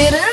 சிறு